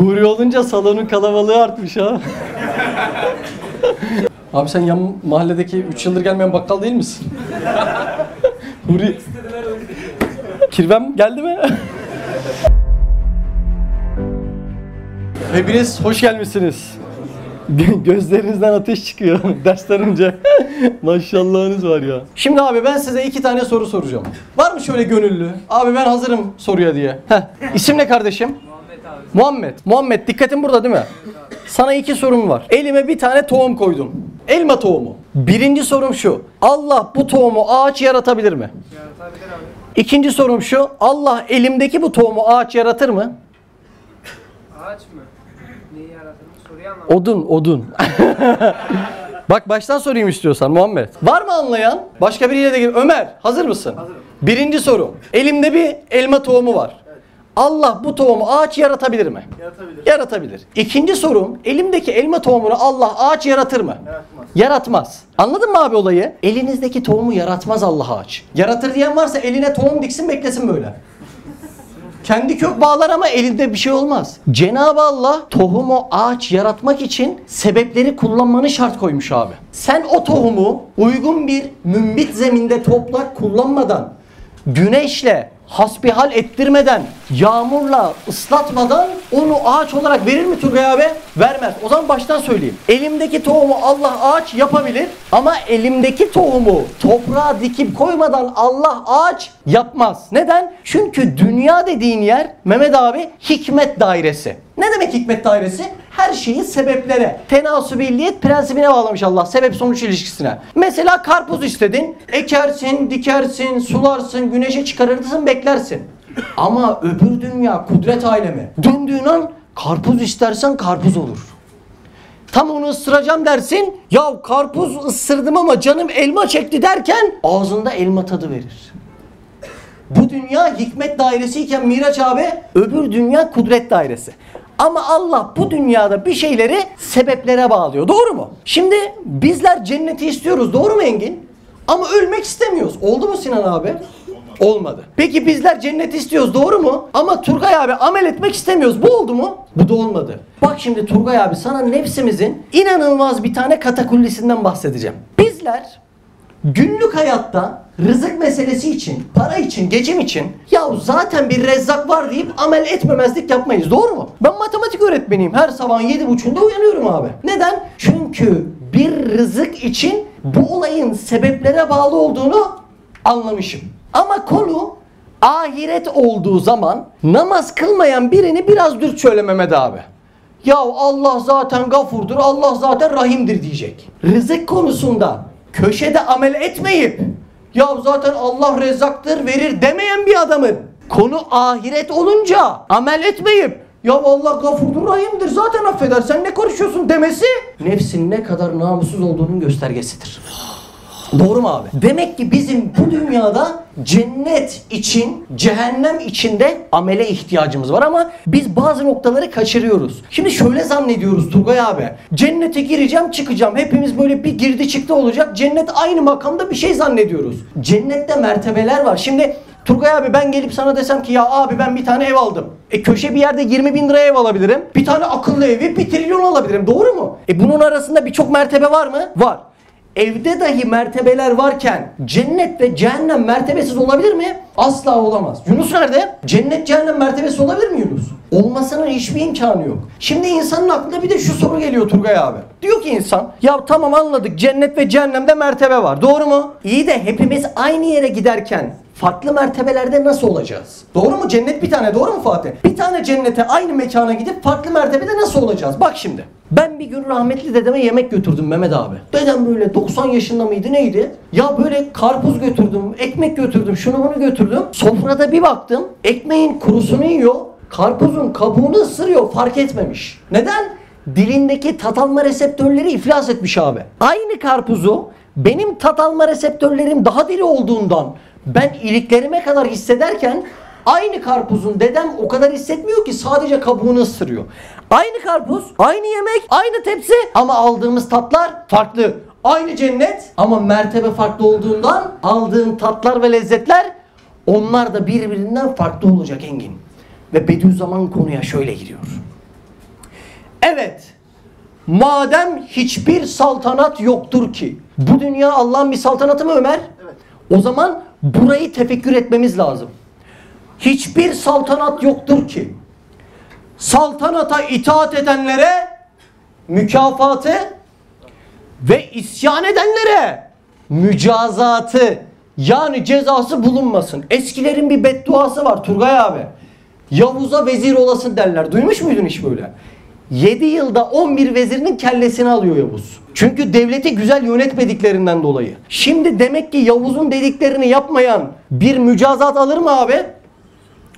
Huri olunca salonun kalabalığı artmış ha. Abi sen yan mahalledeki 3 yıldır gelmeyen bakkal değil misin? Huri... Kirvem geldi mi? Hepiniz hoş gelmişsiniz. Gö- Gözlerinizden ateş çıkıyor dersten önce. Maşallahınız var ya. Şimdi abi ben size iki tane soru soracağım. Var mı şöyle gönüllü? Abi ben hazırım soruya diye. Heh. İsim ne kardeşim? Muhammed. Muhammed dikkatin burada değil mi? Sana iki sorum var. Elime bir tane tohum koydum. Elma tohumu. Birinci sorum şu. Allah bu tohumu ağaç yaratabilir mi? Yaratabilir abi. İkinci sorum şu. Allah elimdeki bu tohumu ağaç yaratır mı? Ağaç mı? Neyi yaratır mı? Soruyu anlamadım. Odun, odun. Bak baştan sorayım istiyorsan Muhammed. Var mı anlayan? Başka biriyle de. Ömer, hazır mısın? Hazırım. Birinci soru. Elimde bir elma tohumu var. Allah bu tohumu ağaç yaratabilir mi? Yaratabilir. Yaratabilir. İkinci sorum, elimdeki elma tohumunu Allah ağaç yaratır mı? Yaratmaz. Yaratmaz. Anladın mı abi olayı? Elinizdeki tohumu yaratmaz Allah ağaç. Yaratır diyen varsa eline tohum diksin beklesin böyle. Kendi kök bağlar ama elinde bir şey olmaz. Cenab-ı Allah tohumu ağaç yaratmak için sebepleri kullanmanı şart koymuş abi. Sen o tohumu uygun bir mümbit zeminde toprak kullanmadan, güneşle hasbihal ettirmeden, yağmurla ıslatmadan onu ağaç olarak verir mi Turgay abi? Vermez. O zaman baştan söyleyeyim. Elimdeki tohumu Allah ağaç yapabilir ama elimdeki tohumu toprağa dikip koymadan Allah ağaç yapmaz. Neden? Çünkü dünya dediğin yer Mehmet abi hikmet dairesi. Ne demek hikmet dairesi? Her şeyi sebeplere, tenasübilliyet prensibine bağlamış Allah. Sebep sonuç ilişkisine. Mesela karpuz istedin. Ekersin, dikersin, sularsın, güneşe çıkarırsın, beklersin. Ama öbür dünya kudret alemi. Döndüğün an karpuz istersen karpuz olur. Tam onu ısıracağım dersin. Ya karpuz ısırdım ama canım elma çekti derken ağzında elma tadı verir. Bu dünya hikmet dairesiyken Miraç abi öbür dünya kudret dairesi. Ama Allah bu dünyada bir şeyleri sebeplere bağlıyor. Doğru mu? Şimdi bizler cenneti istiyoruz. Doğru mu Engin? Ama ölmek istemiyoruz. Oldu mu Sinan abi? Olmadı. Peki bizler cenneti istiyoruz doğru mu? Ama Turgay abi amel etmek istemiyoruz. Bu oldu mu? Bu da olmadı. Bak şimdi Turgay abi sana nefsimizin inanılmaz bir tane katakullisinden bahsedeceğim. Bizler Günlük hayatta rızık meselesi için, para için, geçim için ya zaten bir rezzak var deyip amel etmemezlik yapmayız. Doğru mu? Ben matematik öğretmeniyim. Her sabah yedi buçuğunda uyanıyorum abi. Neden? Çünkü bir rızık için bu olayın sebeplere bağlı olduğunu anlamışım. Ama konu ahiret olduğu zaman namaz kılmayan birini biraz dürt söyle Mehmet abi. Ya Allah zaten gafurdur, Allah zaten rahimdir diyecek. Rızık konusunda köşede amel etmeyip ya zaten Allah rezzaktır verir demeyen bir adamın konu ahiret olunca amel etmeyip ya Allah gafurdur rahimdir zaten affeder sen ne konuşuyorsun demesi nefsin ne kadar namussuz olduğunun göstergesidir. Doğru mu abi? Demek ki bizim bu dünyada cennet için, cehennem içinde amele ihtiyacımız var ama biz bazı noktaları kaçırıyoruz. Şimdi şöyle zannediyoruz Turgay abi. Cennete gireceğim, çıkacağım. Hepimiz böyle bir girdi çıktı olacak. Cennet aynı makamda bir şey zannediyoruz. Cennette mertebeler var. Şimdi Turgay abi ben gelip sana desem ki ya abi ben bir tane ev aldım. E köşe bir yerde 20 bin liraya ev alabilirim. Bir tane akıllı evi bir trilyon alabilirim. Doğru mu? E bunun arasında birçok mertebe var mı? Var. Evde dahi mertebeler varken cennet ve cehennem mertebesiz olabilir mi? Asla olamaz. Yunus nerede? Cennet cehennem mertebesi olabilir mi Yunus? Olmasının hiçbir imkanı yok. Şimdi insanın aklına bir de şu soru geliyor Turgay abi. Diyor ki insan ya tamam anladık cennet ve cehennemde mertebe var. Doğru mu? İyi de hepimiz aynı yere giderken farklı mertebelerde nasıl olacağız? Doğru mu? Cennet bir tane doğru mu Fatih? Bir tane cennete aynı mekana gidip farklı mertebede nasıl olacağız? Bak şimdi. Ben bir gün rahmetli dedeme yemek götürdüm Mehmet abi. Dedem böyle 90 yaşında mıydı neydi? Ya böyle karpuz götürdüm, ekmek götürdüm, şunu bunu götürdüm. Sofrada bir baktım ekmeğin kurusunu yiyor, karpuzun kabuğunu ısırıyor fark etmemiş. Neden? Dilindeki tat alma reseptörleri iflas etmiş abi. Aynı karpuzu benim tat alma reseptörlerim daha diri olduğundan ben iliklerime kadar hissederken aynı karpuzun dedem o kadar hissetmiyor ki sadece kabuğunu ısırıyor. Aynı karpuz, aynı yemek, aynı tepsi ama aldığımız tatlar farklı. Aynı cennet ama mertebe farklı olduğundan aldığın tatlar ve lezzetler onlar da birbirinden farklı olacak Engin. Ve Bediüzzaman konuya şöyle giriyor. Evet. Madem hiçbir saltanat yoktur ki. Bu dünya Allah'ın bir saltanatı mı Ömer? Evet. O zaman burayı tefekkür etmemiz lazım. Hiçbir saltanat yoktur ki. Saltanata itaat edenlere mükafatı ve isyan edenlere mücazatı yani cezası bulunmasın. Eskilerin bir bedduası var Turgay abi. Yavuz'a vezir olasın derler. Duymuş muydun hiç böyle? 7 yılda 11 vezirinin kellesini alıyor Yavuz. Çünkü devleti güzel yönetmediklerinden dolayı. Şimdi demek ki Yavuz'un dediklerini yapmayan bir mücazat alır mı abi?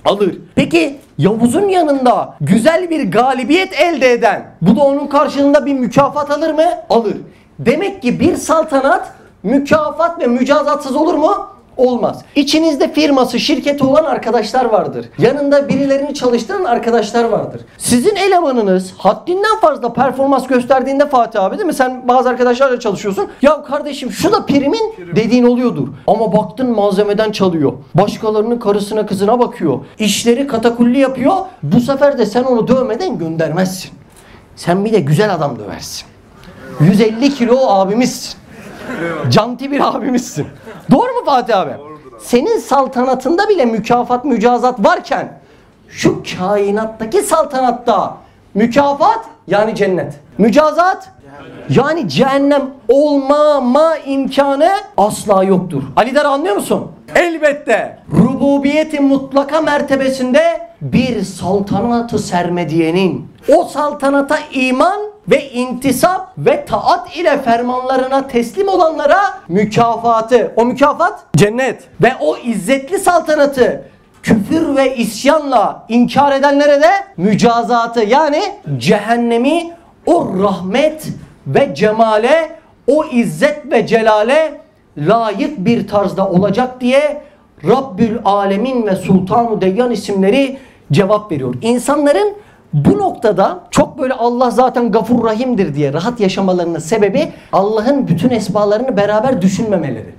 Alır. Peki Yavuz'un yanında güzel bir galibiyet elde eden bu da onun karşılığında bir mükafat alır mı? Alır. Demek ki bir saltanat mükafat ve mücazatsız olur mu? Olmaz. İçinizde firması, şirketi olan arkadaşlar vardır. Yanında birilerini çalıştıran arkadaşlar vardır. Sizin elemanınız haddinden fazla performans gösterdiğinde Fatih abi değil mi? Sen bazı arkadaşlarla çalışıyorsun. Ya kardeşim şu da primin dediğin oluyordur. Ama baktın malzemeden çalıyor. Başkalarının karısına kızına bakıyor. İşleri katakulli yapıyor. Bu sefer de sen onu dövmeden göndermezsin. Sen bir de güzel adam döversin. 150 kilo abimizsin. Canti bir abimizsin. Doğru mu Fatih abi? Senin saltanatında bile mükafat mücazat varken şu kainattaki saltanatta mükafat yani cennet. Mücazat yani cehennem olmama imkanı asla yoktur. Ali Dara anlıyor musun? Elbette. Rububiyeti mutlaka mertebesinde bir saltanatı sermediyenin o saltanata iman ve intisap ve taat ile fermanlarına teslim olanlara mükafatı. O mükafat cennet. Ve o izzetli saltanatı küfür ve isyanla inkar edenlere de mücazatı yani cehennemi o rahmet ve cemale o izzet ve celale layık bir tarzda olacak diye Rabbül Alemin ve Sultanu Deyyan isimleri cevap veriyor. İnsanların bu noktada çok böyle Allah zaten gafur rahimdir diye rahat yaşamalarının sebebi Allah'ın bütün esmalarını beraber düşünmemeleri.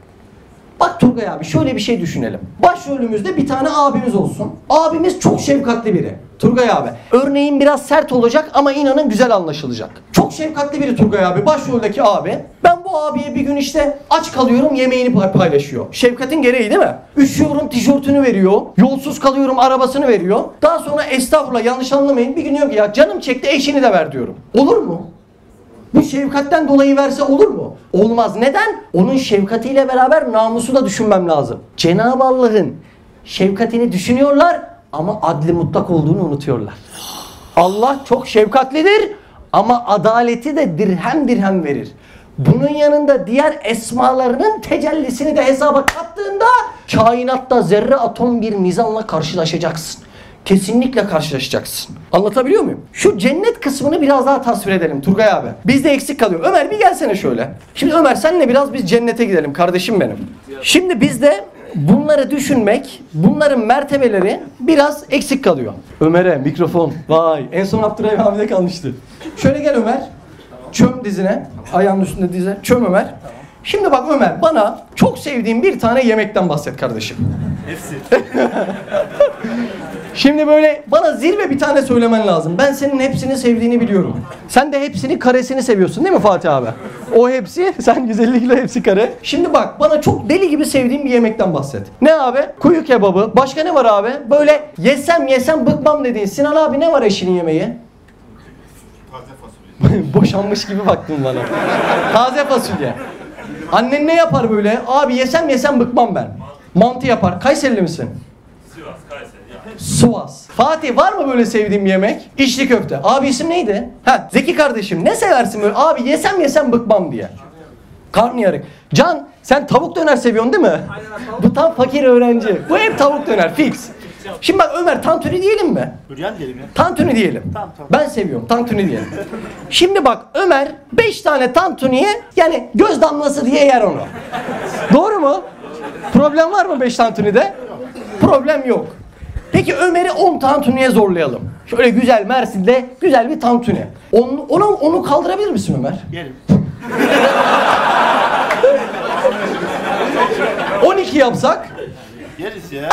Bak Turgay abi şöyle bir şey düşünelim. Başrolümüzde bir tane abimiz olsun. Abimiz çok şefkatli biri. Turgay abi. Örneğin biraz sert olacak ama inanın güzel anlaşılacak. Çok şefkatli biri Turgay abi. Başroldeki abi. Ben bu abiye bir gün işte aç kalıyorum yemeğini pay- paylaşıyor. Şefkatin gereği değil mi? Üşüyorum tişörtünü veriyor. Yolsuz kalıyorum arabasını veriyor. Daha sonra estağfurullah yanlış anlamayın. Bir gün diyor ki ya canım çekti eşini de ver diyorum. Olur mu? Bu şefkatten dolayı verse olur mu? Olmaz. Neden? Onun şefkatiyle beraber namusu da düşünmem lazım. Cenab-ı Allah'ın şefkatini düşünüyorlar ama adli mutlak olduğunu unutuyorlar. Allah çok şefkatlidir ama adaleti de dirhem dirhem verir. Bunun yanında diğer esmalarının tecellisini de hesaba kattığında kainatta zerre atom bir mizanla karşılaşacaksın. Kesinlikle karşılaşacaksın. Anlatabiliyor muyum? Şu cennet kısmını biraz daha tasvir edelim Turgay abi. Bizde eksik kalıyor. Ömer bir gelsene şöyle. Şimdi Ömer senle biraz biz cennete gidelim kardeşim benim. Şimdi bizde bunları düşünmek, bunların mertebeleri biraz eksik kalıyor. Ömer'e mikrofon. Vay. En son Abdurrahim abide kalmıştı. Şöyle gel Ömer. Çöm dizine. Ayağının üstünde dize. Çöm Ömer. Şimdi bak Ömer bana çok sevdiğim bir tane yemekten bahset kardeşim. Şimdi böyle bana zirve bir tane söylemen lazım. Ben senin hepsini sevdiğini biliyorum. Sen de hepsini karesini seviyorsun değil mi Fatih abi? O hepsi, sen 150 kilo hepsi kare. Şimdi bak bana çok deli gibi sevdiğim bir yemekten bahset. Ne abi? Kuyu kebabı. Başka ne var abi? Böyle yesem yesem bıkmam dediğin. Sinan abi ne var eşinin yemeği? Taze fasulye. Boşanmış gibi baktın bana. Taze fasulye. Annen ne yapar böyle? Abi yesem yesem bıkmam ben. Mantı yapar. Kayserili misin? Sivas. Fatih var mı böyle sevdiğin bir yemek? İçli köfte. Abi isim neydi? Ha Zeki kardeşim ne seversin böyle? Abi yesem yesem bıkmam diye. Karnıyarık. Can sen tavuk döner seviyorsun değil mi? Bu tam fakir öğrenci. Bu hep tavuk döner fix. Şimdi bak Ömer tantuni diyelim mi? Büryan diyelim ya. Tantuni diyelim. Tamam, tamam. Ben seviyorum. Tantuni diyelim. Şimdi bak Ömer 5 tane tantuniye yani göz damlası diye yer onu. Doğru mu? Problem var mı 5 tantunide? Problem yok. Peki Ömer'i 10 tantuniye zorlayalım. Şöyle güzel Mersin'de güzel bir tantuni. Onu, onu, onu kaldırabilir misin Ömer? Yerim. 12 yapsak, Yeriz ya.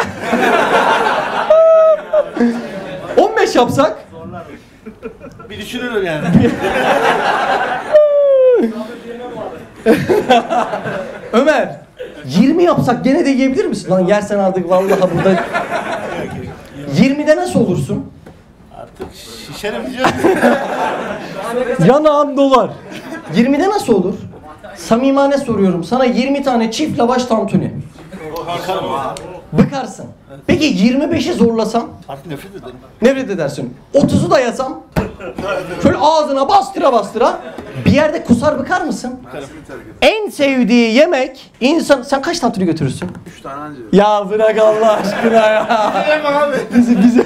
15 yapsak, Bir düşünürüm yani. Ömer 20 yapsak gene de yiyebilir misin? Lan yersen artık vallahi burada 20'de nasıl olursun? Artık şişerim diyeceğim. Yanağım dolar. 20'de nasıl olur? Samimane soruyorum. Sana 20 tane çift lavaş tantuni. Bıkarsın. Peki 25'i zorlasam? Nefret ederim. Nefret edersin. 30'u da yasam? Şöyle ağzına bastıra bastıra. Bir yerde kusar bıkar mısın? En sevdiği yemek insan... Sen kaç tantuni götürürsün? 3 tane anca. Ya bırak Allah aşkına ya. abi. bizi bizi.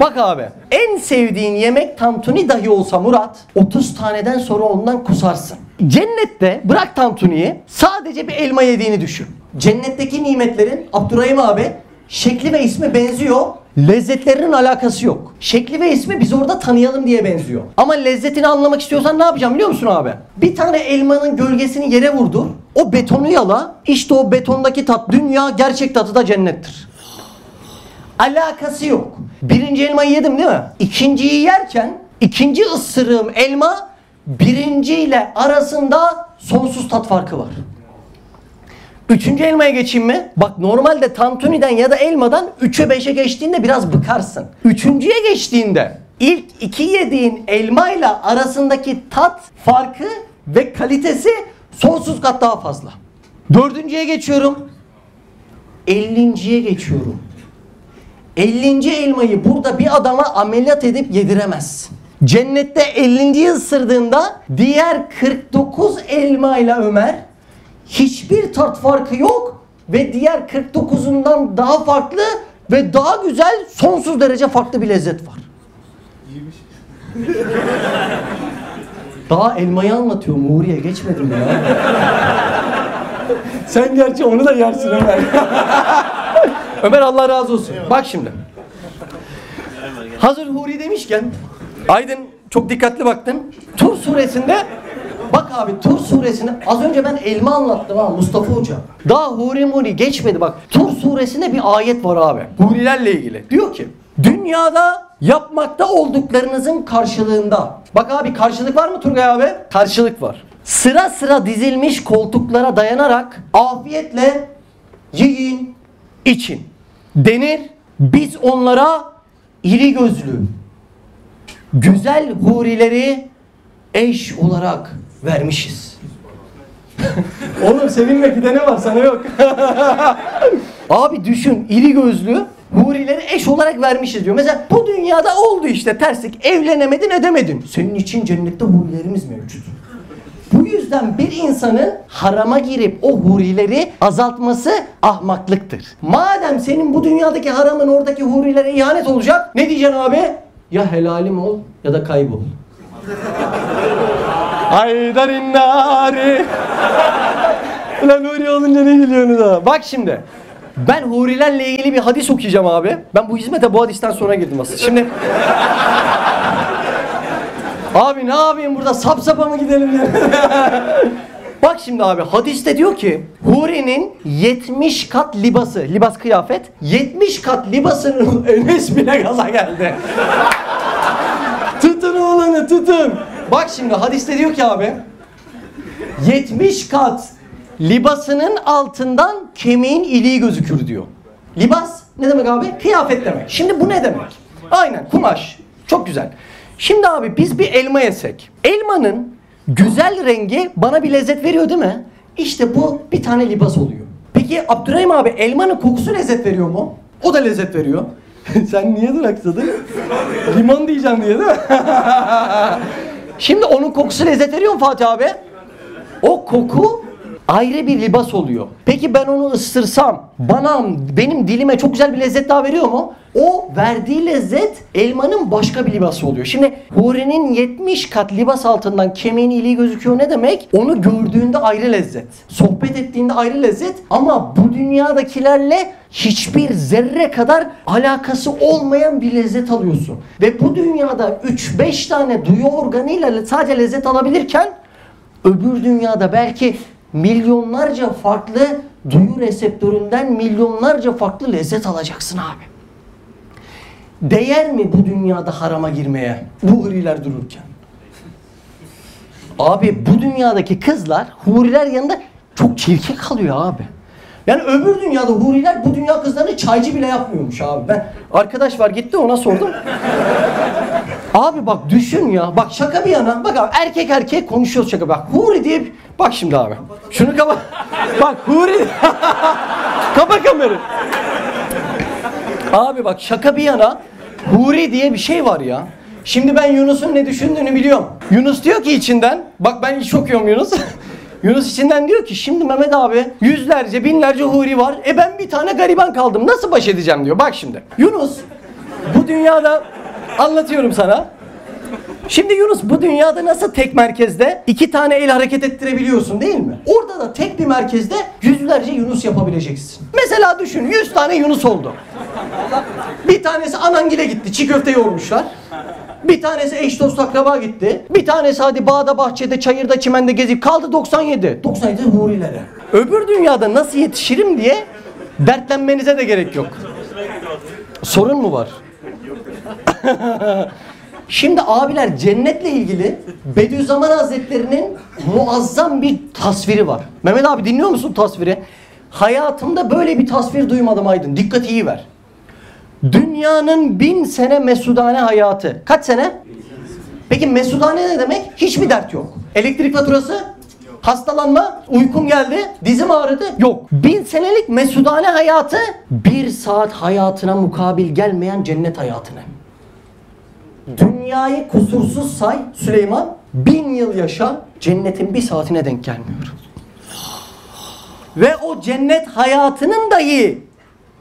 Bak abi en sevdiğin yemek tantuni dahi olsa Murat 30 taneden sonra ondan kusarsın. Cennette bırak tantuniyi sadece bir elma yediğini düşün. Cennetteki nimetlerin Abdurrahim abi şekli ve ismi benziyor. Lezzetlerinin alakası yok. Şekli ve ismi biz orada tanıyalım diye benziyor. Ama lezzetini anlamak istiyorsan ne yapacağım biliyor musun abi? Bir tane elmanın gölgesini yere vurdur. O betonu yala. İşte o betondaki tat dünya gerçek tadı da cennettir. Alakası yok. Birinci elmayı yedim değil mi? İkinciyi yerken ikinci ısırığım elma birinciyle arasında sonsuz tat farkı var. Üçüncü elmaya geçeyim mi? Bak normalde tantuniden ya da elmadan 3'e 5'e geçtiğinde biraz bıkarsın. Üçüncüye geçtiğinde ilk iki yediğin elmayla arasındaki tat farkı ve kalitesi sonsuz kat daha fazla. Dördüncüye geçiyorum. 50.ye geçiyorum. 50. elmayı burada bir adama ameliyat edip yediremezsin. Cennette 50. ısırdığında diğer 49 elmayla Ömer hiçbir tat farkı yok ve diğer 49'undan daha farklı ve daha güzel sonsuz derece farklı bir lezzet var. Daha elmayı anlatıyorum Uğur'ya geçmedim ya. Sen gerçi onu da yersin Ömer. Ömer Allah razı olsun. Bak şimdi. Hazır Huri demişken Aydın çok dikkatli baktın. Tur suresinde Bak abi Tur suresinde az önce ben elma anlattım ha Mustafa Hoca. Daha Huri Muri geçmedi bak. Tur suresinde bir ayet var abi. Hurilerle ilgili. Diyor ki dünyada yapmakta olduklarınızın karşılığında. Bak abi karşılık var mı Turgay abi? Karşılık var. Sıra sıra dizilmiş koltuklara dayanarak afiyetle yiyin, için. Denir biz onlara iri gözlü, güzel hurileri eş olarak vermişiz. Oğlum sevinme gide ne var sana yok. Abi düşün iri gözlü hurileri eş olarak vermişiz diyor. Mesela bu dünyada oldu işte terslik evlenemedin edemedin. Senin için cennette hurilerimiz mevcut. Bu yüzden bir insanın harama girip o hurileri azaltması ahmaklıktır. Madem senin bu dünyadaki haramın oradaki hurilere ihanet olacak ne diyeceksin abi? Ya helalim ol ya da kaybol. Haydarin nari. Ulan Huri olunca ne gülüyorsunuz ha? Bak şimdi. Ben hurilerle ilgili bir hadis okuyacağım abi. Ben bu hizmete bu hadisten sonra girdim aslında. Şimdi... abi ne yapayım burada sap sapa mı gidelim ya? Bak şimdi abi hadiste diyor ki Huri'nin 70 kat libası, libas kıyafet 70 kat libasının Enes bile gaza geldi. tutun oğlanı tutun. Bak şimdi hadiste diyor ki abi 70 kat libasının altından kemiğin iliği gözükür diyor. Libas ne demek abi? Kıyafet demek. Şimdi bu ne demek? Aynen kumaş. Çok güzel. Şimdi abi biz bir elma yesek. Elmanın güzel rengi bana bir lezzet veriyor değil mi? İşte bu bir tane libas oluyor. Peki Abdurrahim abi elmanın kokusu lezzet veriyor mu? O da lezzet veriyor. Sen niye duraksadın? Limon diyeceğim diye değil mi? Şimdi onun kokusu lezzet veriyor mu Fatih abi? O koku ayrı bir libas oluyor. Peki ben onu ısırsam bana benim dilime çok güzel bir lezzet daha veriyor mu? O verdiği lezzet elmanın başka bir libası oluyor. Şimdi Huri'nin 70 kat libas altından kemiğin iliği gözüküyor ne demek? Onu gördüğünde ayrı lezzet. Sohbet ettiğinde ayrı lezzet ama bu dünyadakilerle hiçbir zerre kadar alakası olmayan bir lezzet alıyorsun. Ve bu dünyada 3-5 tane duyu organıyla sadece lezzet alabilirken öbür dünyada belki milyonlarca farklı duyu reseptöründen milyonlarca farklı lezzet alacaksın abi. Değer mi bu dünyada harama girmeye? Bu huriler dururken. Abi bu dünyadaki kızlar huriler yanında çok çirkin kalıyor abi. Yani öbür dünyada huriler bu dünya kızlarını çaycı bile yapmıyormuş abi. Ben arkadaş var gitti ona sordum. Abi bak düşün ya. Bak şaka bir yana. Bak abi erkek erkek konuşuyoruz şaka. Bak huri diye. Bak şimdi abi. Şunu kapa. bak huri. kapa kamerayı. Abi bak şaka bir yana Huri diye bir şey var ya. Şimdi ben Yunus'un ne düşündüğünü biliyorum. Yunus diyor ki içinden, bak ben iş okuyorum Yunus. Yunus içinden diyor ki şimdi Mehmet abi yüzlerce binlerce huri var. E ben bir tane gariban kaldım. Nasıl baş edeceğim diyor. Bak şimdi. Yunus bu dünyada anlatıyorum sana. Şimdi Yunus bu dünyada nasıl tek merkezde iki tane el hareket ettirebiliyorsun değil mi? Orada da tek bir merkezde yüzlerce Yunus yapabileceksin. Mesela düşün 100 tane Yunus oldu. Bir tanesi Anangil'e gitti. Çiğ köfte yoğurmuşlar. Bir tanesi eş dost akraba gitti. Bir tanesi hadi bağda bahçede çayırda çimende gezip kaldı 97. 97 hurilere. Öbür dünyada nasıl yetişirim diye dertlenmenize de gerek yok. Sorun mu var? Şimdi abiler cennetle ilgili Bediüzzaman Hazretleri'nin muazzam bir tasviri var. Mehmet abi dinliyor musun tasviri? Hayatımda böyle bir tasvir duymadım Aydın. Dikkat iyi ver. Dünyanın bin sene mesudane hayatı. Kaç sene? Peki mesudane ne demek? Hiçbir dert yok. Elektrik faturası? Hastalanma? Uykun geldi? Dizim ağrıdı? Yok. Bin senelik mesudane hayatı bir saat hayatına mukabil gelmeyen cennet hayatına. Dünyayı kusursuz say Süleyman. Bin yıl yaşa cennetin bir saatine denk gelmiyor. Ve o cennet hayatının dahi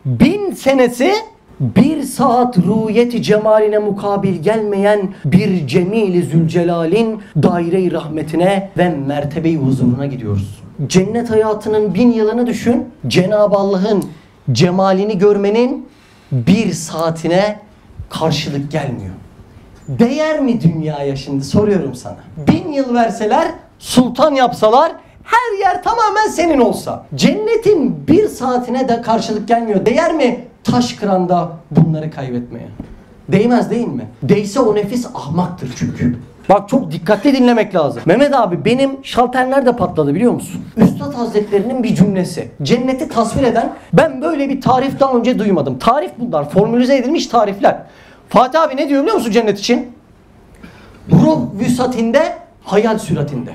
bin senesi bir saat ruhiyeti cemaline mukabil gelmeyen bir Cemili Zülcelal'in daire-i rahmetine ve mertebe-i huzuruna gidiyoruz. Cennet hayatının bin yılını düşün. Cenab-ı Allah'ın cemalini görmenin bir saatine karşılık gelmiyor. Değer mi dünyaya şimdi soruyorum sana. Bin yıl verseler, sultan yapsalar, her yer tamamen senin olsa. Cennetin bir saatine de karşılık gelmiyor. Değer mi taş kıranda bunları kaybetmeye? Değmez değil mi? Değse o nefis ahmaktır çünkü. Bak çok dikkatli dinlemek lazım. Mehmet abi benim şalter nerede patladı biliyor musun? Üstad Hazretlerinin bir cümlesi. Cenneti tasvir eden ben böyle bir tarif daha önce duymadım. Tarif bunlar. Formülize edilmiş tarifler. Fatih abi ne diyor biliyor musun cennet için? Ruh vüsatinde, hayal süratinde.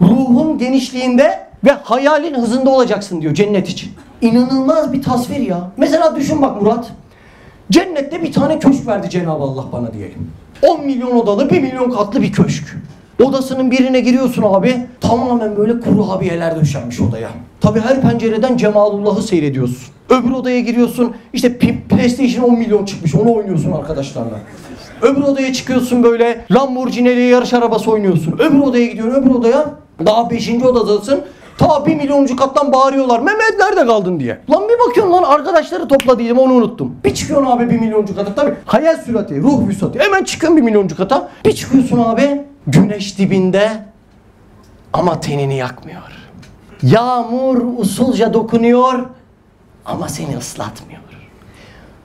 Ruhun genişliğinde ve hayalin hızında olacaksın diyor cennet için. İnanılmaz bir tasvir ya. Mesela düşün bak Murat. Cennette bir tane köşk verdi Cenab-ı Allah bana diyelim. 10 milyon odalı, 1 milyon katlı bir köşk. Odasının birine giriyorsun abi. Tamamen böyle kuru abiyeler döşenmiş odaya. Tabi her pencereden Cemalullah'ı seyrediyorsun. Öbür odaya giriyorsun. işte PlayStation 10 milyon çıkmış. Onu oynuyorsun arkadaşlarla. Öbür odaya çıkıyorsun böyle Lamborghini'li yarış arabası oynuyorsun. Öbür odaya gidiyorsun öbür odaya. Daha 5. odadasın. Ta 1 milyoncu kattan bağırıyorlar. Mehmet nerede kaldın diye. Lan bir bakıyorsun lan arkadaşları topladıydım onu unuttum. Bir çıkıyorsun abi 1 milyoncu kata. Tabi hayal sürati, ruh vüsatı. Hemen çıkıyorsun 1 milyoncu kata. Bir çıkıyorsun abi. Güneş dibinde ama tenini yakmıyor. Yağmur usulca dokunuyor ama seni ıslatmıyor.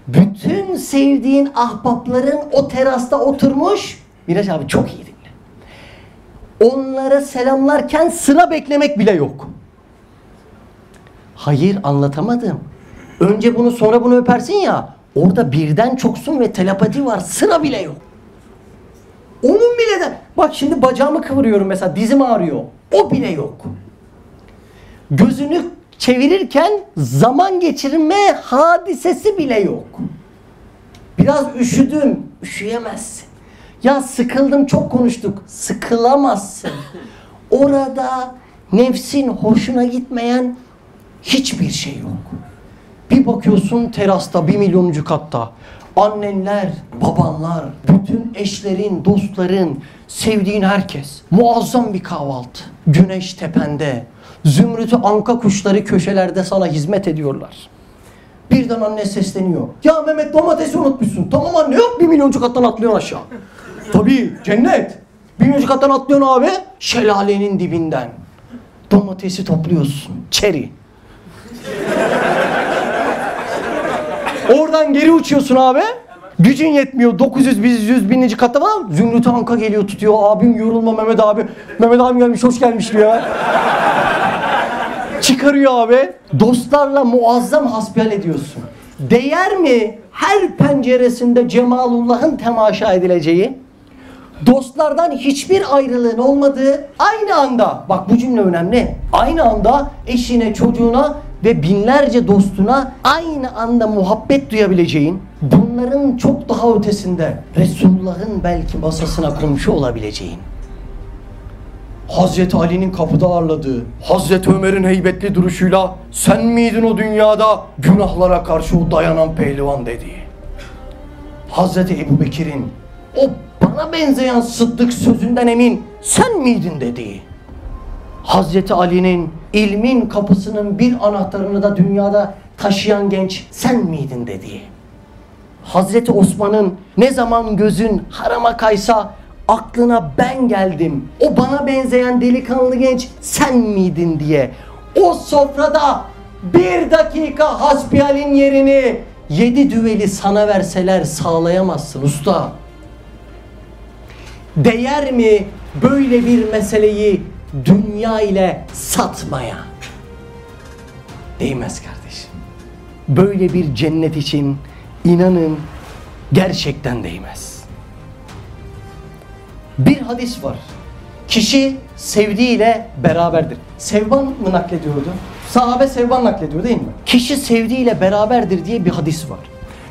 Bütün sevdiğin ahbapların o terasta oturmuş. Miraç abi çok iyi dinle. Onlara selamlarken sıra beklemek bile yok. Hayır anlatamadım. Önce bunu sonra bunu öpersin ya. Orada birden çoksun ve telepati var. Sıra bile yok. Onun bile de bak şimdi bacağımı kıvırıyorum mesela dizim ağrıyor. O bile yok. Gözünü çevirirken zaman geçirme hadisesi bile yok. Biraz üşüdüm, üşüyemezsin. Ya sıkıldım çok konuştuk. Sıkılamazsın. Orada nefsin hoşuna gitmeyen hiçbir şey yok. Bir bakıyorsun terasta bir milyonuncu katta. Annenler, babanlar, bütün eşlerin, dostların, sevdiğin herkes. Muazzam bir kahvaltı. Güneş tepende. Zümrütü anka kuşları köşelerde sana hizmet ediyorlar. Birden anne sesleniyor. Ya Mehmet domatesi unutmuşsun. Tamam anne yok bir milyoncu kattan atlıyorsun aşağı. Tabii cennet. Bir milyoncu kattan atlıyorsun abi. Şelalenin dibinden. Domatesi topluyorsun. Çeri. Oradan geri uçuyorsun abi. Gücün yetmiyor 900 biz 100 bininci katta falan. Zümrüt Anka geliyor tutuyor. Abim yorulma Mehmet abi. Mehmet abi gelmiş hoş gelmiş diyor. Çıkarıyor abi. Dostlarla muazzam hasbihal ediyorsun. Değer mi her penceresinde Cemalullah'ın temaşa edileceği? Dostlardan hiçbir ayrılığın olmadığı aynı anda bak bu cümle önemli. Aynı anda eşine, çocuğuna ve binlerce dostuna aynı anda muhabbet duyabileceğin, bunların çok daha ötesinde Resulullah'ın belki masasına komşu olabileceğin. Hazreti Ali'nin kapıda ağırladığı, Hazreti Ömer'in heybetli duruşuyla sen miydin o dünyada günahlara karşı o dayanan pehlivan dediği. Hazreti Ebu Bekir'in o bana benzeyen sıddık sözünden emin sen miydin dediği. Hazreti Ali'nin ilmin kapısının bir anahtarını da dünyada taşıyan genç sen miydin dediği. Hazreti Osman'ın ne zaman gözün harama kaysa aklına ben geldim. O bana benzeyen delikanlı genç sen miydin diye. O sofrada bir dakika hasbihalin yerini yedi düveli sana verseler sağlayamazsın usta. Değer mi böyle bir meseleyi dünya ile satmaya? Değmez kardeşim. Böyle bir cennet için inanın gerçekten değmez. Bir hadis var. Kişi sevdiğiyle beraberdir. Sevban mı naklediyordu? Sahabe Sevban naklediyor değil mi? Kişi sevdiğiyle beraberdir diye bir hadis var.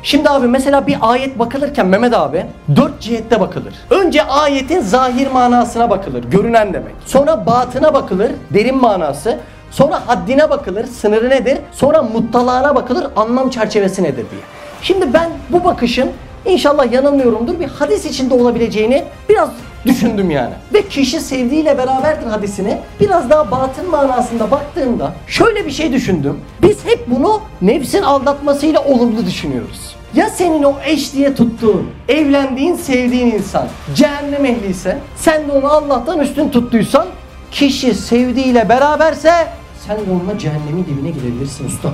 Şimdi abi mesela bir ayet bakılırken Mehmet abi dört cihette bakılır. Önce ayetin zahir manasına bakılır, görünen demek. Sonra batına bakılır, derin manası. Sonra haddine bakılır, sınırı nedir? Sonra muttalağına bakılır, anlam çerçevesi nedir diye. Şimdi ben bu bakışın inşallah yanılmıyorumdur bir hadis içinde olabileceğini biraz düşündüm yani. Ve kişi sevdiğiyle beraberdir hadisini biraz daha batın manasında baktığımda şöyle bir şey düşündüm. Biz hep bunu nefsin aldatmasıyla olumlu düşünüyoruz. Ya senin o eş diye tuttuğun, evlendiğin, sevdiğin insan cehennem ehliyse, sen de onu Allah'tan üstün tuttuysan, kişi sevdiğiyle beraberse sen de onunla cehennemin dibine gidebilirsin usta.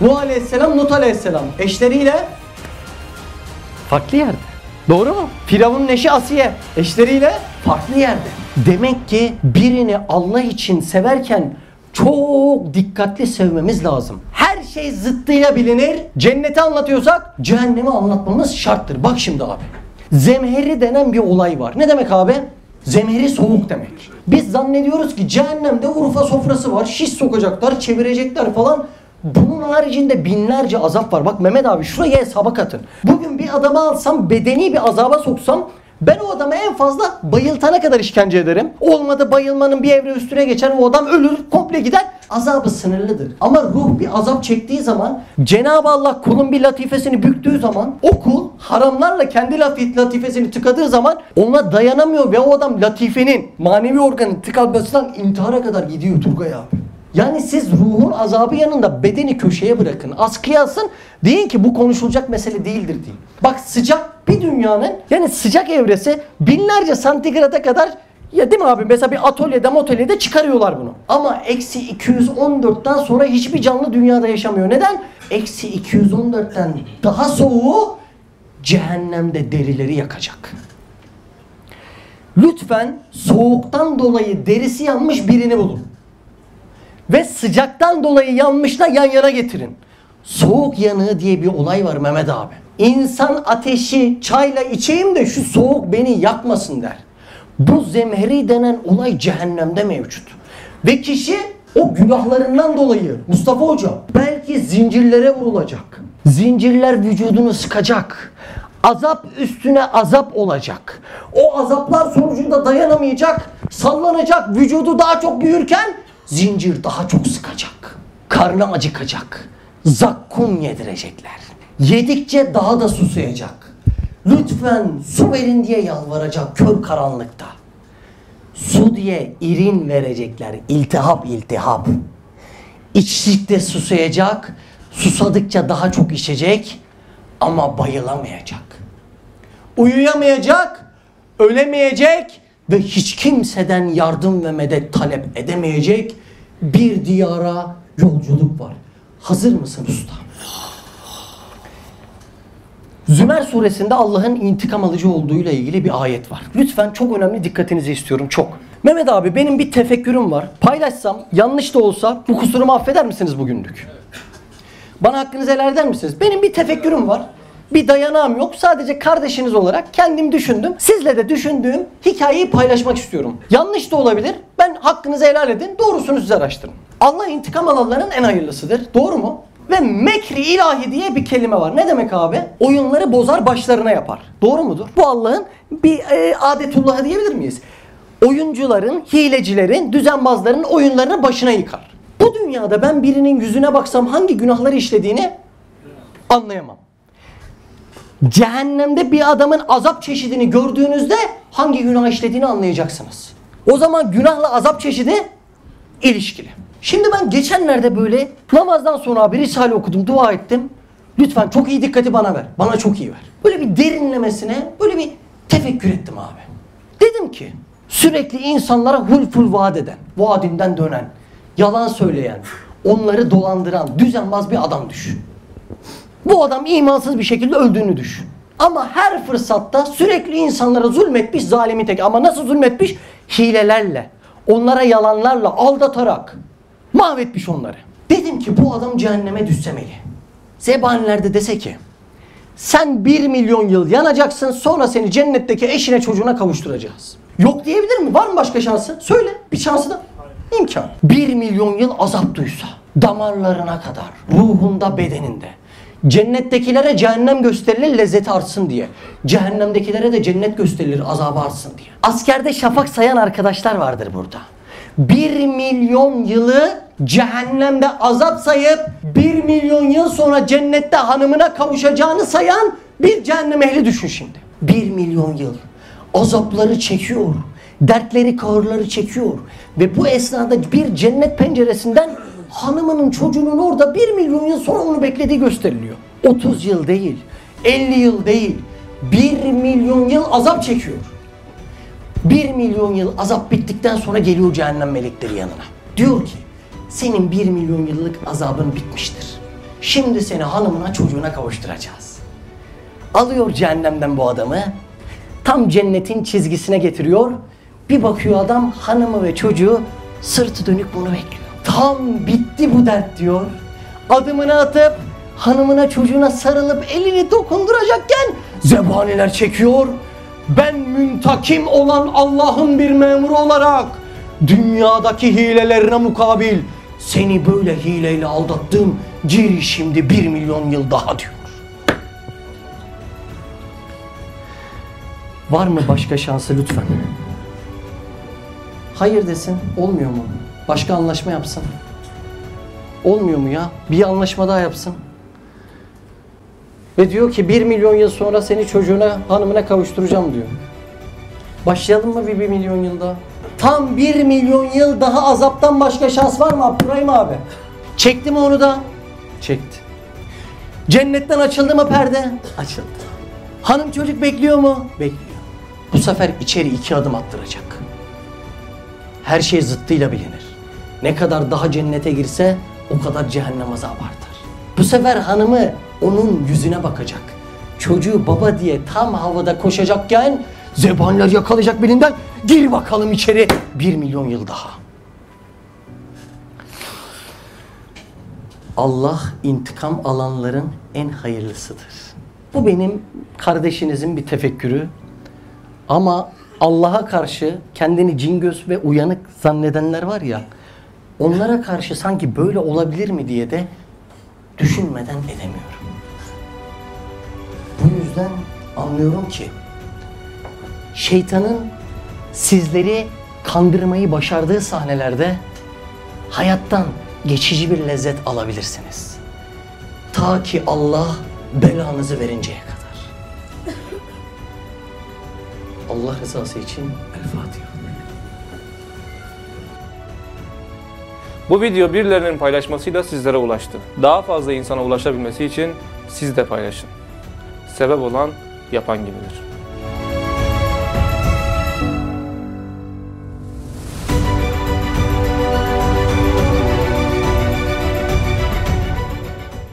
Nuh Aleyhisselam, Lut Aleyhisselam eşleriyle farklı yerde. Doğru mu? Firavun'un eşi Asiye eşleriyle farklı yerde. Demek ki birini Allah için severken çok dikkatli sevmemiz lazım. Her şey zıttıyla bilinir. Cenneti anlatıyorsak cehennemi anlatmamız şarttır. Bak şimdi abi. Zemheri denen bir olay var. Ne demek abi? Zemheri soğuk demek. Biz zannediyoruz ki cehennemde Urfa sofrası var. Şiş sokacaklar, çevirecekler falan. Bunun haricinde binlerce azap var. Bak Mehmet abi şuraya hesaba katın. Bugün bir adamı alsam bedeni bir azaba soksam ben o adama en fazla bayıltana kadar işkence ederim. Olmadı bayılmanın bir evre üstüne geçer o adam ölür komple gider. Azabı sınırlıdır. Ama ruh bir azap çektiği zaman Cenab-ı Allah kulun bir latifesini büktüğü zaman o kul haramlarla kendi latif- latifesini tıkadığı zaman ona dayanamıyor ve o adam latifenin manevi organın tıkanmasından intihara kadar gidiyor Turgay abi. Yani siz ruhun azabı yanında bedeni köşeye bırakın. Askıya asın. Deyin ki bu konuşulacak mesele değildir deyin. Bak sıcak bir dünyanın yani sıcak evresi binlerce santigrada kadar ya değil mi abi? Mesela bir atölyede motölyede çıkarıyorlar bunu. Ama eksi 214'ten sonra hiçbir canlı dünyada yaşamıyor. Neden? Eksi 214'ten daha soğuğu cehennemde derileri yakacak. Lütfen soğuktan dolayı derisi yanmış birini bulun ve sıcaktan dolayı yanmışla yan yana getirin. Soğuk yanığı diye bir olay var Mehmet abi. İnsan ateşi çayla içeyim de şu soğuk beni yakmasın der. Bu zemheri denen olay cehennemde mevcut. Ve kişi o günahlarından dolayı Mustafa Hoca belki zincirlere vurulacak. Zincirler vücudunu sıkacak. Azap üstüne azap olacak. O azaplar sonucunda dayanamayacak, sallanacak, vücudu daha çok büyürken zincir daha çok sıkacak. Karnı acıkacak. Zakkum yedirecekler. Yedikçe daha da susayacak. Lütfen su verin diye yalvaracak kör karanlıkta. Su diye irin verecekler. İltihap iltihap. İçtikçe susayacak. Susadıkça daha çok içecek. Ama bayılamayacak. Uyuyamayacak. Ölemeyecek ve hiç kimseden yardım ve medet talep edemeyecek bir diyara yolculuk var. Hazır mısın usta? Zümer suresinde Allah'ın intikam alıcı olduğuyla ilgili bir ayet var. Lütfen çok önemli dikkatinizi istiyorum çok. Mehmet abi benim bir tefekkürüm var. Paylaşsam yanlış da olsa bu kusurumu affeder misiniz bugünlük? Bana hakkınızı helal eder misiniz? Benim bir tefekkürüm var. Bir dayanağım yok. Sadece kardeşiniz olarak kendim düşündüm. Sizle de düşündüğüm hikayeyi paylaşmak istiyorum. Yanlış da olabilir. Ben hakkınızı helal edin. Doğrusunu siz araştırın. Allah intikam alanların en hayırlısıdır. Doğru mu? Ve mekri ilahi diye bir kelime var. Ne demek abi? Oyunları bozar başlarına yapar. Doğru mudur? Bu Allah'ın bir e, adetullahı diyebilir miyiz? Oyuncuların, hilecilerin, düzenbazların oyunlarını başına yıkar. Bu dünyada ben birinin yüzüne baksam hangi günahları işlediğini anlayamam. Cehennemde bir adamın azap çeşidini gördüğünüzde hangi günah işlediğini anlayacaksınız. O zaman günahla azap çeşidi ilişkili. Şimdi ben geçenlerde böyle namazdan sonra bir risale okudum, dua ettim. Lütfen çok iyi dikkati bana ver. Bana çok iyi ver. Böyle bir derinlemesine, böyle bir tefekkür ettim abi. Dedim ki sürekli insanlara hulful vaat eden, vaadinden dönen, yalan söyleyen, onları dolandıran, düzenbaz bir adam düşün. Bu adam imansız bir şekilde öldüğünü düşün. Ama her fırsatta sürekli insanlara zulmetmiş zalimin tek. Ama nasıl zulmetmiş? Hilelerle, onlara yalanlarla, aldatarak mahvetmiş onları. Dedim ki bu adam cehenneme düşsemeli. Zebaniler de dese ki sen bir milyon yıl yanacaksın sonra seni cennetteki eşine çocuğuna kavuşturacağız. Yok diyebilir mi? Var mı başka şansı? Söyle bir şansı da. İmkan. Bir milyon yıl azap duysa damarlarına kadar, ruhunda, bedeninde. Cennettekilere cehennem gösterilir lezzeti artsın diye. Cehennemdekilere de cennet gösterilir azabı artsın diye. Askerde şafak sayan arkadaşlar vardır burada. Bir milyon yılı cehennemde azap sayıp bir milyon yıl sonra cennette hanımına kavuşacağını sayan bir cehennem ehli düşün şimdi. Bir milyon yıl azapları çekiyor. Dertleri, kahırları çekiyor. Ve bu esnada bir cennet penceresinden hanımının çocuğunun orada bir milyon yıl sonra onu beklediği gösteriliyor. 30 yıl değil, 50 yıl değil, 1 milyon yıl azap çekiyor. 1 milyon yıl azap bittikten sonra geliyor cehennem melekleri yanına. Diyor ki senin 1 milyon yıllık azabın bitmiştir. Şimdi seni hanımına çocuğuna kavuşturacağız. Alıyor cehennemden bu adamı. Tam cennetin çizgisine getiriyor. Bir bakıyor adam hanımı ve çocuğu sırtı dönük bunu bekliyor. Tam bitti bu dert diyor. Adımını atıp hanımına çocuğuna sarılıp elini dokunduracakken zebaniler çekiyor. Ben müntakim olan Allah'ın bir memuru olarak dünyadaki hilelerine mukabil seni böyle hileyle aldattım. Gir şimdi bir milyon yıl daha diyor. Var mı başka şansı lütfen? Hayır desin. Olmuyor mu? Başka anlaşma yapsın. Olmuyor mu ya? Bir anlaşma daha yapsın. Ve diyor ki bir milyon yıl sonra seni çocuğuna, hanımına kavuşturacağım diyor. Başlayalım mı bir, bir milyon yılda? Tam bir milyon yıl daha azaptan başka şans var mı Abdurrahim abi? Çekti mi onu da? Çekti. Cennetten açıldı mı perde? Açıldı. Hanım çocuk bekliyor mu? Bekliyor. Bu sefer içeri iki adım attıracak. Her şey zıttıyla bilinir. Ne kadar daha cennete girse o kadar cehennem azabı artar. Bu sefer hanımı onun yüzüne bakacak. Çocuğu baba diye tam havada koşacakken zebaniler yakalayacak birinden gir bakalım içeri bir milyon yıl daha. Allah intikam alanların en hayırlısıdır. Bu benim kardeşinizin bir tefekkürü. Ama Allah'a karşı kendini cingöz ve uyanık zannedenler var ya, onlara karşı sanki böyle olabilir mi diye de düşünmeden edemiyorum. Bu yüzden anlıyorum ki şeytanın sizleri kandırmayı başardığı sahnelerde hayattan geçici bir lezzet alabilirsiniz. Ta ki Allah belanızı verinceye kadar. Allah rızası için El Fatiha. Bu video birilerinin paylaşmasıyla sizlere ulaştı. Daha fazla insana ulaşabilmesi için siz de paylaşın. Sebep olan yapan gibidir.